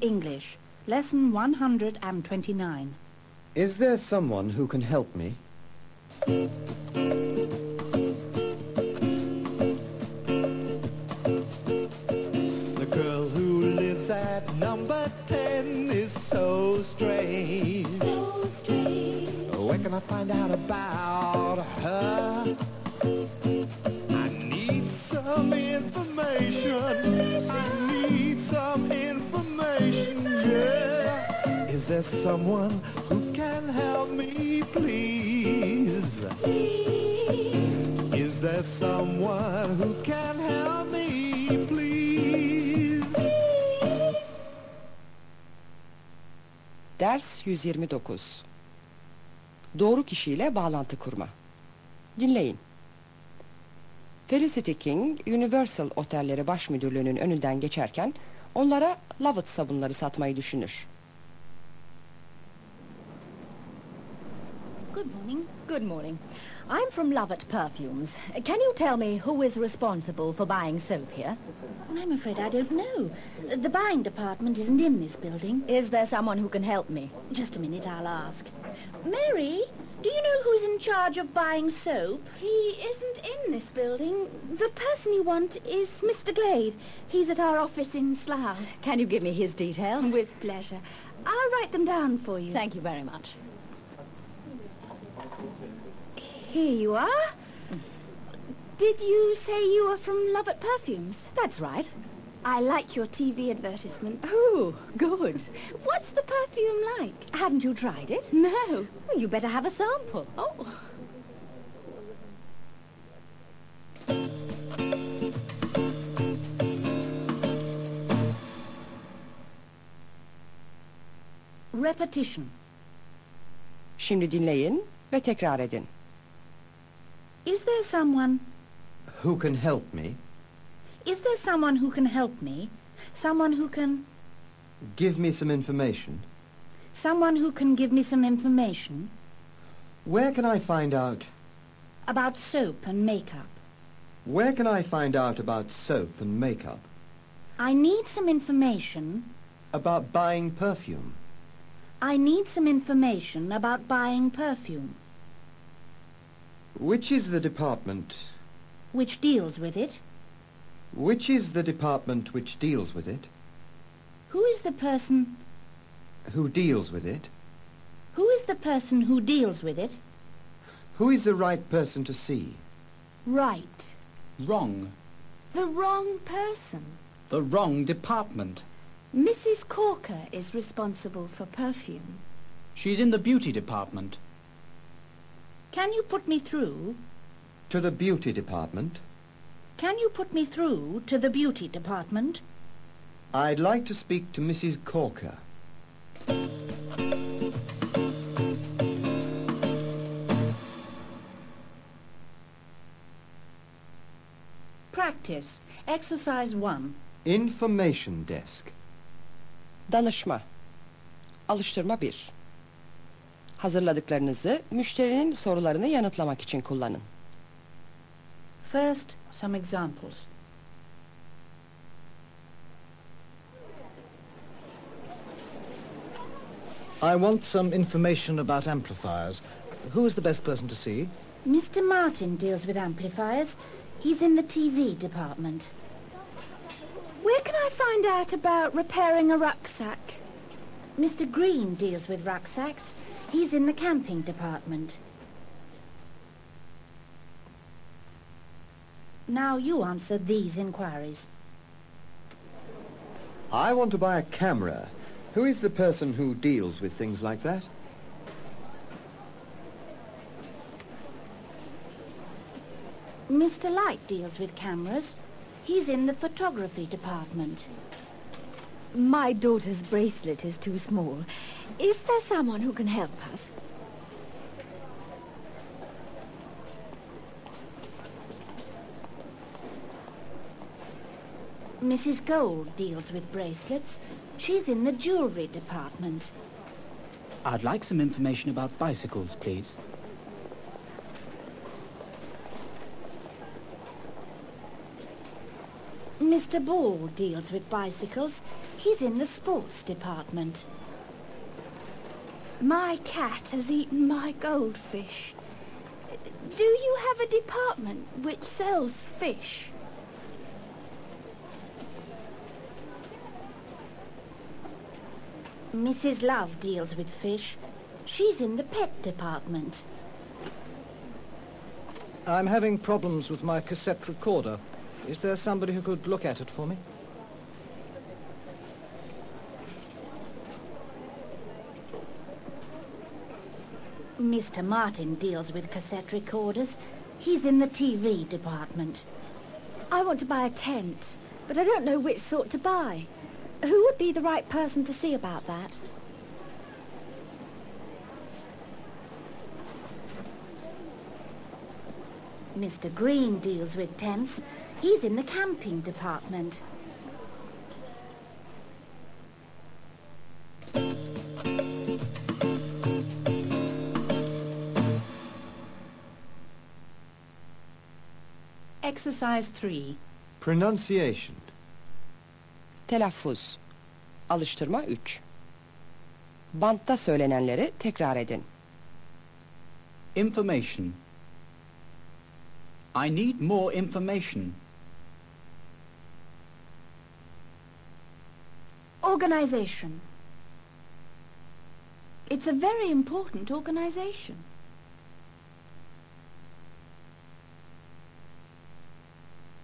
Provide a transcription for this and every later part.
English, Lesson 129. Is there someone who can help me? The girl who lives at number 10 is so strange. So strange. Where can I find out about Is there someone who can help me, please? Is there someone who can help me, please? Ders 129 Doğru kişiyle bağlantı kurma Dinleyin Felicity King, Universal Otelleri Baş Müdürlüğü'nün önünden geçerken onlara Lovett sabunları satmayı düşünür. Good morning. Good morning. I'm from Lovett Perfumes. Can you tell me who is responsible for buying soap here? I'm afraid I don't know. The buying department isn't in this building. Is there someone who can help me? Just a minute, I'll ask. Mary, do you know who's in charge of buying soap? He isn't in this building. The person you want is Mr. Glade. He's at our office in Slough. Can you give me his details? With pleasure. I'll write them down for you. Thank you very much. Here you are. Did you say you were from Lovett Perfumes? That's right. I like your TV advertisement. Oh, good. What's the perfume like? Haven't you tried it? No. Well, you better have a sample. Oh. Repetition. Şimdi dinleyin ve tekrar edin. Is there someone... Who can help me? Is there someone who can help me? Someone who can... Give me some information. Someone who can give me some information Where can I find out... about soap and makeup. Where can I find out about soap and makeup? I need some information... About buying perfume? I need some information about buying perfume. Which is the department... Which deals with it? Which is the department which deals with it? Who is the person... Who deals with it? Who is the person who deals with it? Who is the right person to see? Right. Wrong. The wrong person. The wrong department. Mrs. Corker is responsible for perfume. She's in the beauty department. Can you put me through? To the beauty department? Can you put me through to the beauty department? I'd like to speak to Mrs. Corker. Practice. Exercise 1. Information desk. Danışma Alıştırma 1 Hazırladıklarınızı müşterinin sorularını yanıtlamak için kullanın. First, some examples. I want some information about amplifiers. Who is the best person to see? Mr. Martin deals with amplifiers. He's in the TV department. Where can I find out about repairing a rucksack? Mr. Green deals with rucksacks. He's in the camping department. Now you answer these inquiries. I want to buy a camera. Who is the person who deals with things like that? Mr. Light deals with cameras. He's in the photography department. My daughter's bracelet is too small. Is there someone who can help us? Mrs. Gold deals with bracelets. She's in the jewellery department. I'd like some information about bicycles, please. Mr. Ball deals with bicycles. He He's in the sports department. My cat has eaten my goldfish. Do you have a department which sells fish? Mrs. Love deals with fish. She's in the pet department. I'm having problems with my cassette recorder. Is there somebody who could look at it for me? Mr. Martin deals with cassette recorders. He's in the TV department. I want to buy a tent, but I don't know which sort to buy. Who would be the right person to see about that? Mr. Green deals with tents. He's in the camping department. Exercise 3. Pronunciation. Telaffuz. Alıştırma 3. Bantta söylenenleri tekrar edin. Information. I need more information. Organization. It's a very important organization.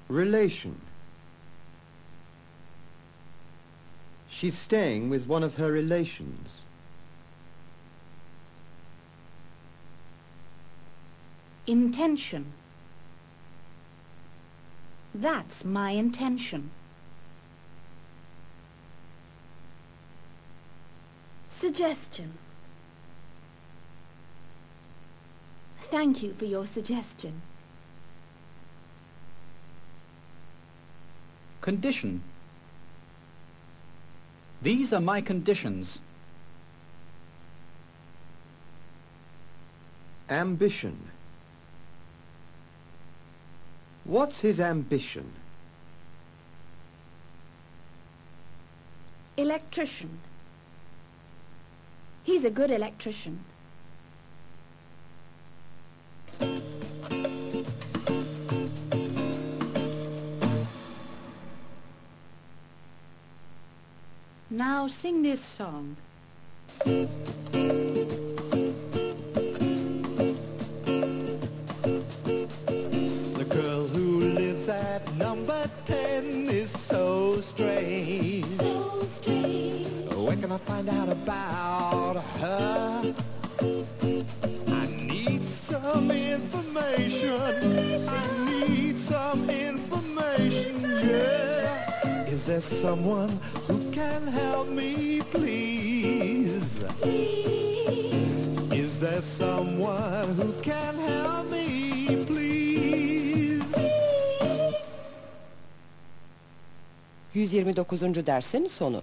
Relation. She's staying with one of her relations. Intention. That's my intention. Suggestion. Thank you for your suggestion. Condition. These are my conditions. Ambition. What's his ambition? Electrician. He's a good electrician. Now sing this song. The girl who lives at number 10 is so strange. So strange. Where can I find out about her? I need some information. I need some information, yeah. There someone who can help me, please? Is there someone who can help me, please? 129. dersin sonu.